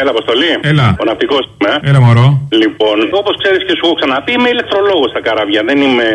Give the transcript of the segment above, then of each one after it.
Έλα, Αποστολή. Έλα. Ο ναυτικός είμαι. Έλα, μωρό. Λοιπόν, όπως ξέρεις και σου έχω ξαναπεί, είμαι ηλεκτρολόγος στα καράβια. Δεν είμαι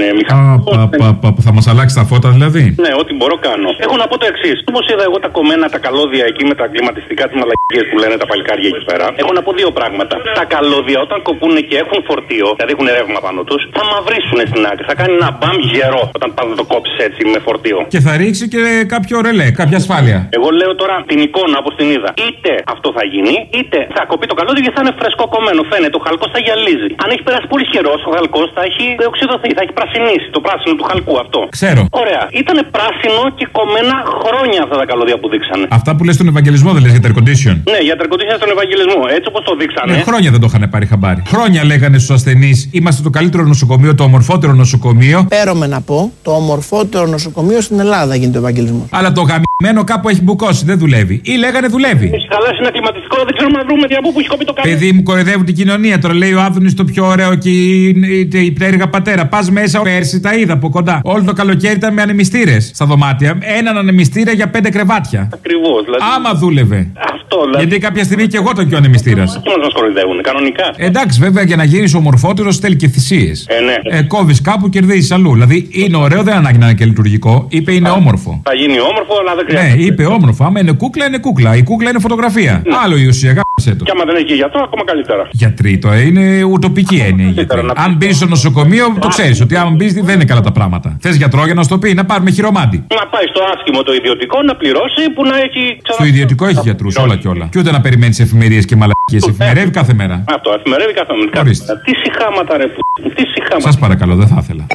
ναι, Α, μηχανικό. πα, πα, πα, που θα μας αλλάξει τα φώτα δηλαδή. Ναι, ό,τι μπορώ κάνω. Έχω να πω το εξής. Όπως είδα εγώ τα κομμένα, τα καλώδια εκεί με τα κλιματιστικά τη μαλακίες που λένε τα παλικάρια εκεί πέρα. Έχω να πω δύο πράγματα. Τα καλώδια όταν κοπούν και έχουν φορτίο, δηλαδή έχουν ρεύμα πάνω τους, θα μαυρίσουν στην άκρη. Θα κάνει ένα μπαμ γερό όταν πα να το κόψεις έτσι με φορτίο. Και θα ρίξει και κάποιο ρελέ, κάποια ασφάλεια. Εγώ λέω τώρα την εικόνα όπως την είδα. Είτε αυτό θα γίνει, είτε θα κοπεί το καλώδιο και θα είναι φρεσκό κομμένο. Φαίνεται, ο χαλκός θα γυαλίζει. Αν έχει περάσει πολύ καιρός, ο χαλκός θα έχει οξυδωθεί, θα έχει πρασινίσει. Το πράσινο του χαλκού αυτό. Ξέρω. Ωραία. Ήταν πράσινο και κομμένα χρόνια αυτά τα καλώδια που δείξανε. Αυτά που λες στον Ευαγγελισμό δεν λες για τα air condition. Ναι, για τερκοντήσια στον Ευαγγελισμό. Έτσι όπως το δείξανε. Ναι, χρόνια δεν το είχαν πάρει χαμπάρι. Χρόνια λέγανε στους ασθενείς: Είμαστε το καλύτερο νοσοκομείο, το ομορφότερο νοσοκομείο. Πέρομαι να πω, το ομορφότερο νοσοκομείο στην Ελλάδα γίνεται ο Ευαγγελισμός. Αλλά το γαμμένο κάπου έχει μπουκώσει, δεν δουλεύει. Ή λέγανε δουλεύει. Έχει χαλάσει ένα κλιματιστικό, δεν ξέρουμε να βρούμε από πού έχει κοπεί το καλώδιο. Παιδί μου κοροϊδεύουν την κοινωνία. Τώρα λέει ο Άδωνης το πιο ωραίο και η, η, η πτέρυγα πατέρα. Πας μέσα πέρσι τα είδα από κοντά. Όλο το καλοκαίρι ήταν με ανεμιστήρες στα δωμάτια. Έναν ανεμιστήρα για πέντε κρεβάτια. Ακριβώς. Δηλαδή, Άμα δούλευε. αυτό δηλαδή. Γιατί κάποια στιγμή και εγώ ήταν και ο ανεμιστήρας. Τι μας μας κοροϊδεύουν, κανονικά. Εντάξει, βέβαια για να γίνεις ομορφότερος θέλει και θυσίες. Ε, ναι. Ε, Κόβεις κάπου, κερδίζεις αλλού. Δηλαδή είναι ωραίο, δεν ανάγκη να είναι και λειτουργικό. Είπε είναι όμορφο. Θα γίνει όμορφο, αλλά δεν Ναι, χρειάζεται. είπε όμορφο. Άμα είναι κούκλα, είναι κούκλα. Η κούκλα είναι φωτογραφία. Άλλο η ουσία, γάμισε το. Και άμα δεν έχει γιατρό, ακόμα καλύτερα. Γιατροί τώρα είναι ουτοπική έννοια. οι γιατροί. να Αν μπεις στο νοσοκομείο, το ξέρεις ότι άμα μπεις δεν είναι καλά τα πράγματα. Θες γιατρό για να σου το πει, να πάρουμε χειρομάντι. Να πάει στο άσχημο το ιδιωτικό να πληρώσει που να έχει ξανα... Στο ιδιωτικό έχει γιατρούς, όλα και όλα. Και ούτε να περιμένεις εφημερίες και μαλακίες. Εφημερεύει κάθε μέρα. Αυτό, εφημερεύει κάθε μέρα. Ορίστε. Τι συχάματα ρε που. Τι συχάματα. Σας παρακαλώ, δεν θα ήθελα.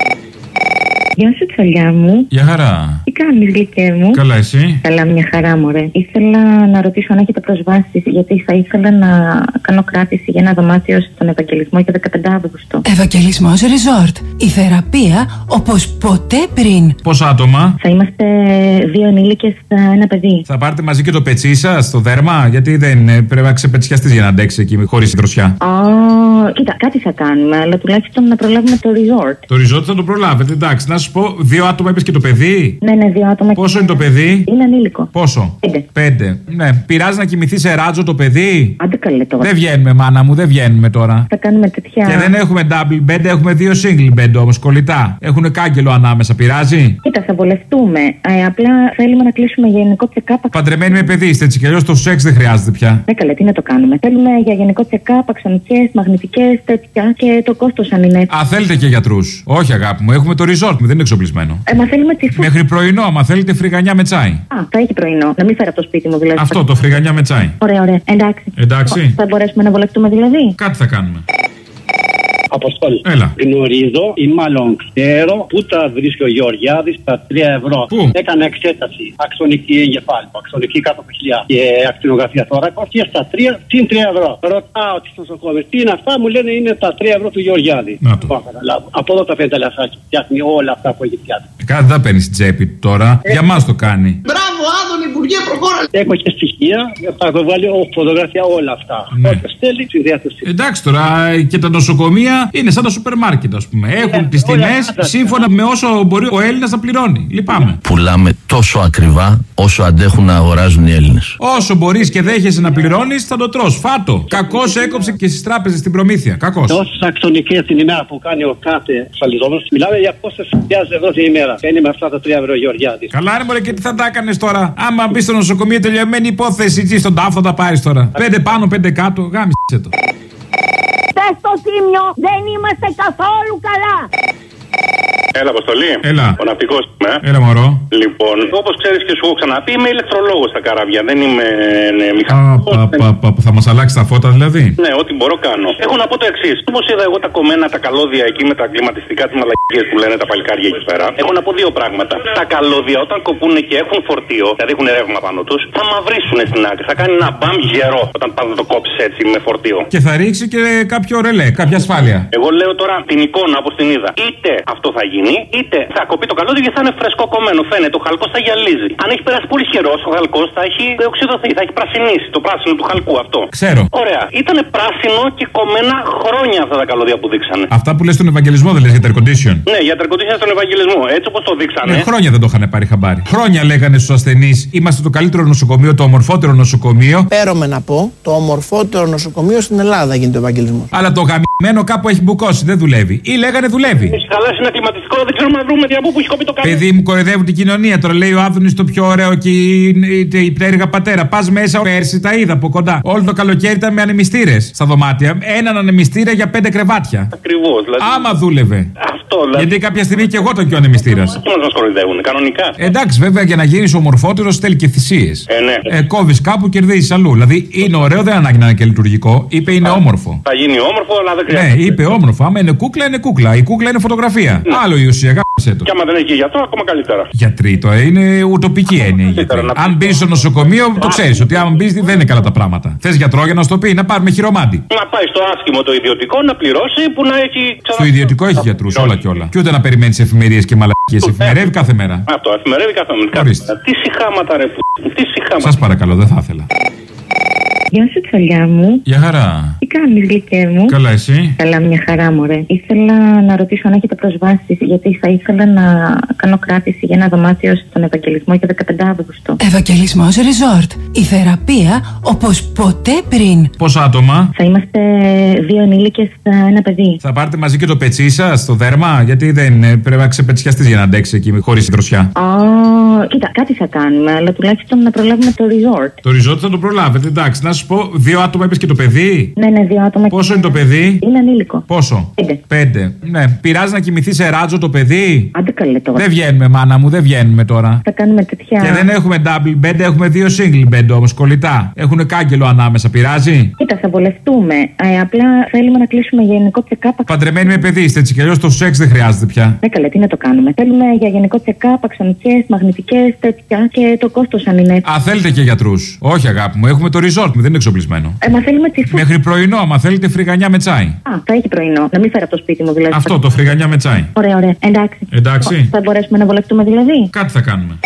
Γεια σου, τσαλιά μου. Για χαρά. Τι κάνεις, γλυκέ μου; Καλά, εσύ; Καλά, μια χαρά, μωρέ. Ήθελα να ρωτήσω αν έχετε προσβάσεις, γιατί θα ήθελα να κάνω κράτηση για ένα δωμάτιο στον Ευαγγελισμό για 15 Αύγουστο. Ευαγγελισμός Resort. Η θεραπεία όπως ποτέ πριν. Πόσα άτομα; Θα είμαστε δύο ενήλικες, ένα παιδί. Θα πάρετε μαζί και το πετσί σας στο δέρμα, γιατί δεν ε, πρέπει να ξεπετσιαστείς για να αντέξει εκεί χωρίς δροσιά. Α, κοίτα, κάτι θα κάνουμε, αλλά τουλάχιστον να προλάβουμε το resort. Το ριζότι θα το προλάβετε, εντάξει. Να σου πω, δύο άτομα είπες και το παιδί; Ναι, ναι, δύο άτομα. Πόσο είναι το παιδί, Είναι ανήλικο. Πόσο; Πέντε. Πέντε. Ναι, πειράζει να κοιμηθεί σε ράτζο το παιδί; Άντε καλέ τώρα. Δεν βγαίνουμε, μάνα μου, δεν βγαίνουμε τώρα. Θα κάνουμε τέτοια. Και δεν έχουμε double bed, έχουμε δύο single bed όμως, κολλητά. Έχουν κάγκελο ανάμεσα, πειράζει; Κοίτα, θα βολευτούμε. Ε, απλά θέλουμε να κλείσουμε για γενικό check-up. Παντρεμένοι με παιδί είστε έτσι κι αλλιώς το σεξ δεν χρειάζεται πια. Ναι, καλά, τι να το κάνουμε. Θέλουμε για γενικό check-up, αξονικέ, μαγνητικές, τέτοια και το κόστος αν είναι. Α, θέλετε και γιατρούς. Όχι, αγάπη μου, έχουμε το resort, δεν είναι εξοπλισμένο. Ε, μα θέλουμε τσιφού. Μέχρι πρωινό, άμα θέλετε φρυγανιά με τσάι. Α, θα έχει πρωινό. Να μην φέρω από το σπίτι μου δηλαδή. Αυτό το φρυγανιά με τσάι. Ωραία, ωραία. Εντάξει. Εντάξει. Θα μπορέσουμε να βολευτούμε δηλαδή. Κάτι θα κάνουμε. Αποστόλη. Έλα. Γνωρίζω ή μάλλον ξέρω πού τα βρίσκει ο Γεωργιάδης τα 3 ευρώ. Πού; Έκανα εξέταση. Αξονική εγκεφάλου, αξονική κάτω από χιλιά και ακτινογραφία τώρα. Και στα 3 συν 3 ευρώ. Ρωτάω τις νοσοκόμε. Τι είναι αυτά, μου λένε είναι τα 3 ευρώ του Γεωργιάδη. Να το. Πάω να καταλάβω. Από εδώ τα φαίνεται τα λεφτάκια. Φτιάχνει όλα αυτά που έχει φτιάξει. Ε, Κάτι δεν παίρνεις στην τσέπη του τώρα. Για μας το κάνει. Μπράβο, Άδωνη, Υπουργέ, προχώρα. Έχω και στοιχεία, θα το βάλει ο φωτογραφία όλα αυτά. Ναι. Όποιος θέλει, στη διάθεση. Εντάξει τώρα ε, και τα νοσοκομεία είναι σαν τα σούπερ μάρκετ, ας πούμε. Έχουν Ε, τις όλα τιμές αυτά. σύμφωνα με όσο μπορεί ο Έλληνας να πληρώνει. Λυπάμαι. Πουλάμε τόσο ακριβά όσο αντέχουν να αγοράζουν οι Έλληνες. Όσο μπορείς και δέχεσαι να πληρώνεις, θα το τρως. Φάτο. Κακός έκοψε και στις τράπεζες την προμήθεια. Κακός. Τόσε αξονικέ την ημέρα που κάνει ο κάθε ασφαλιζόμενος, μιλάμε για πόσες χιλιάδες ευρώ την ημέρα. Παίρνει με αυτά τα 3 ευρώ Γεωργιάδη. Καλά, ρε μωρέ, και τι θα τα έκανες τώρα; Άμα μπεις στο νοσοκομείο, τελειωμένη υπόθεση. Τι στον τάφο θα τα πάρεις τώρα. Πέντε πάνω, πέντε κάτω. Γάμισε το. Πες στο τίμιο, δεν είμαστε καθόλου καλά. Έλα, Αποστολή. Έλα. Ο ναυτικός είμαι. Έλα, μωρό. Λοιπόν, όπως ξέρεις και σου έχω ξαναπεί, είμαι ηλεκτρολόγος στα καράβια. Δεν είμαι ναι, Α, μηχανικό. πα, πα, πα, που θα μας αλλάξει τα φώτα δηλαδή. Ναι, ό,τι μπορώ κάνω. Έχω να πω το εξής. Όπως είδα εγώ τα κομμένα, τα καλώδια εκεί με τα κλιματιστικά τη μαλακίες που λένε τα παλικάρια εκεί πέρα. Έχω να πω δύο πράγματα. Τα καλώδια όταν κοπούν και έχουν φορτίο, δηλαδή έχουν ρεύμα πάνω τους, θα μαυρίσουν στην άκρη. Θα κάνει ένα μπαμ γερό όταν πας να το κόψεις έτσι με φορτίο. Και θα ρίξει και κάποιο ρελέ, κάποια ασφάλεια. Εγώ λέω τώρα την εικόνα όπως την είδα. Είτε αυτό θα γίνει, γίνει, είτε θα κοπεί το καλώδιο και θα είναι φρεσκό κομμένο. Φαίνεται, ο χαλκός θα γυαλίζει. Αν έχει περάσει πολύ καιρός, ο χαλκός θα έχει οξυδωθεί, θα έχει πρασινίσει το πράσινο του χαλκού αυτό. Ξέρω. Ωραία. Ήταν πράσινο και κομμένα χρόνια αυτά τα καλώδια που δείξανε. Αυτά που λες στον Ευαγγελισμό δεν λες για τα air condition. Ναι, για τερκοντήσια στον Ευαγγελισμό. Έτσι όπως το δείξανε. Ναι, χρόνια δεν το είχαν πάρει χαμπάρι. Χρόνια λέγανε στους ασθενείς: Είμαστε το καλύτερο νοσοκομείο, το ομορφότερο νοσοκομείο. Πέρομαι να πω, το ομορφότερο νοσοκομείο στην Ελλάδα γίνεται ο Ευαγγελισμός. Αλλά το γαμμένο κάπου έχει μπουκώσει, δεν δουλεύει. Ή λέγανε δουλεύει. Έχει χαλάσει ένα κλιματιστικό, δεν ξέρουμε να βρούμε τι από πού έχει κοπεί το καλώδιο. Παιδί μου κοροϊδεύουν την κοινωνία. Τώρα λέει ο Άδωνης το πιο ωραίο και η, η, η πτέρυγα πατέρα. Πας μέσα πέρσι τα είδα από κοντά. Όλο το καλοκαίρι ήταν με ανεμιστήρες στα δωμάτια. Έναν ανεμιστήρα για πέντε κρεβάτια. Ακριβώς. Δηλαδή, Άμα δούλευε. αυτό δηλαδή. Γιατί κάποια στιγμή και εγώ ήταν και ο ανεμιστήρας. Τι μας μα κοροϊδεύουν, κανονικά. Εντάξει, βέβαια για να γίνεις ομορφότερο θέλει και θυσίες. Ε, ναι. Ε, Κόβεις κάπου, κερδίζεις αλλού. Δηλαδή είναι ωραίο, δεν ανάγκη να είναι και λειτουργικό. Είπε είναι όμορφο. Θα γίνει όμορφο, αλλά δεν Ναι, χρειάζεται. είπε όμορφο. Άμα είναι κούκλα, είναι κούκλα. Η κούκλα είναι φωτογραφία. Άλλο η ουσία, γάμισε το. Και άμα δεν έχει και γιατρό, ακόμα καλύτερα. Γιατροί τώρα είναι ουτοπική έννοια. οι γιατροί. να πεις. Αν μπει στο νοσοκομείο, το ξέρεις ότι άμα μπεις δεν είναι καλά τα πράγματα. Θες γιατρό για να σου το πει, να πάρουμε χειρομάτι. Να πάει στο άσχημο το ιδιωτικό να πληρώσει που να έχει ξανα... Στο ιδιωτικό έχει γιατρούς, όλα και όλα. Και ούτε να περιμένεις εφημερίες και μαλακίες. Εφημερεύει κάθε μέρα. Αυτό, εφημερεύει κάθε μέρα. Ορίστε. Τι συχάματα ρε που. Τι συχάματα. Σας παρακαλώ, δεν θα ήθελα. Γεια σου, τσαλιά μου. Για χαρά. Τι κάνεις, γλυκέ μου; Καλά, εσύ; Καλά, μια χαρά, μωρέ. Ήθελα να ρωτήσω αν έχετε προσβάσεις, γιατί θα ήθελα να κάνω κράτηση για ένα δωμάτιο στον Ευαγγελισμό για 15 Αύγουστο. Ευαγγελισμός Resort. Η θεραπεία όπως ποτέ πριν. Πόσα άτομα; Θα είμαστε δύο ενήλικες, ένα παιδί. Θα πάρετε μαζί και το πετσί σας στο δέρμα, γιατί δεν ε, πρέπει να ξεπετσιαστείς για να αντέξει εκεί χωρίς δροσιά. Α, κοίτα, κάτι θα κάνουμε, αλλά τουλάχιστον να προλάβουμε το resort. Το ριζότι θα το προλάβετε, εντάξει. Να σου πω, δύο άτομα είπες και το παιδί; Ναι, ναι, δύο άτομα. Πόσο είναι το παιδί, Είναι ανήλικο. Πόσο, Πέντε. Πέντε. Ναι, πειράζει να κοιμηθεί σε ράτζο το παιδί; Άντε καλέ τώρα. Δεν βγαίνουμε, μάνα μου, δεν βγαίνουμε τώρα. Θα κάνουμε τέτοια. Και δεν έχουμε double bed, έχουμε δύο single bed όμως, κολλητά. Έχουν κάγκελο ανάμεσα, πειράζει; Κοίτα, θα βολευτούμε. Ε, απλά θέλουμε να κλείσουμε για γενικό check-up. Παντρεμένοι με παιδί είστε έτσι κι αλλιώς το σεξ δεν χρειάζεται πια. Ναι, καλά, τι να το κάνουμε. Θέλουμε για γενικό check-up, αξονικές, μαγνητικές, τέτοια και το κόστος αν είναι έτσι. Α, θέλετε και γιατρούς. Όχι, αγάπη μου, έχουμε το resort μου, δεν είναι εξοπλισμένο. Ε, μα θέλουμε τσιφού. Μέχρι πρωινό, άμα θέλετε, φρυγανιά με τσάι. Α, θα έχει πρωινό. Να μην φέρω από το σπίτι μου δηλαδή. Αυτό το φρυγανιά με τσάι. Ωραία, ωραία. Εντάξει. Εντάξει. Θα μπορέσουμε να βολευτούμε δηλαδή. Κάτι θα κάνουμε.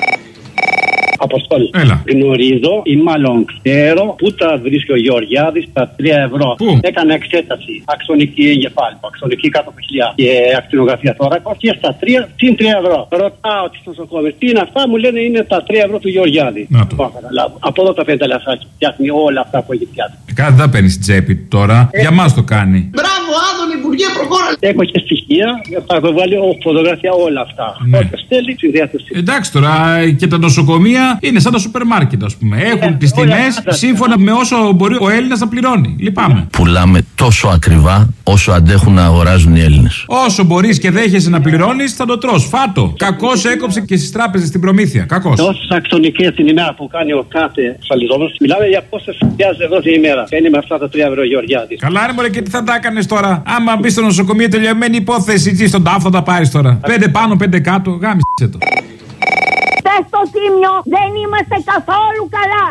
Αποστόλη. Έλα. Γνωρίζω ή μάλλον ξέρω πού τα βρίσκει ο Γεωργιάδης τα 3 ευρώ. Πού; Έκανα εξέταση. Αξονική εγκεφάλου, αξονική κάτω από χιλιά και ακτινογραφία τώρα. Και στα 3, συν 3 ευρώ. Ρωτάω τις νοσοκόμε, τι είναι αυτά, μου λένε είναι τα 3 ευρώ του Γεωργιάδη. Να το. Μπορώ να καταλάβω. Από εδώ τα πέντε λεφτάκια φτιάχνει όλα αυτά που έχει φτιάξει. Κάτι δεν παίρνεις στην τσέπη του τώρα. Για μας το κάνει. Μπράβο, Άδων, Υπουργέ, προχώρα. Έχω και στοιχεία, θα το βάλει ο φωτογραφία όλα αυτά. Ναι. Όποιος θέλει, στη διάθεση. Εντάξει τώρα και τα νοσοκομεία είναι σαν τα σούπερ μάρκετ, ας πούμε. Έχουν τις όλα τιμές αυτά. σύμφωνα με όσο μπορεί ο Έλληνας να πληρώνει. Λυπάμαι. Πουλάμε τόσο ακριβά όσο αντέχουν να αγοράζουν οι Έλληνες. Όσο μπορείς και δέχεσαι να πληρώνεις, θα το τρώ. Φάτο. Κακός έκοψε και στις τράπεζες την προμήθεια. Κακός. Όσε αξονικέ την ημέρα που κάνει ο κάθε ασφαλιζόμενος, μιλάμε για πόσες χιλιάδες ευρώ την ημέρα. Παίρνει με αυτά τα 3 ευρώ Γεωργιάδη. Καλά, ρε μωρέ, και τι θα τα έκανες τώρα; Άμα μπεις στο νοσοκομείο, τελειωμένη υπόθεση, εκεί στον τάφο θα τα πάρεις τώρα. Πέντε πάνω, πέντε κάτω, γάμισε το. Πες στο τίμιο δεν είμαστε καθόλου καλά.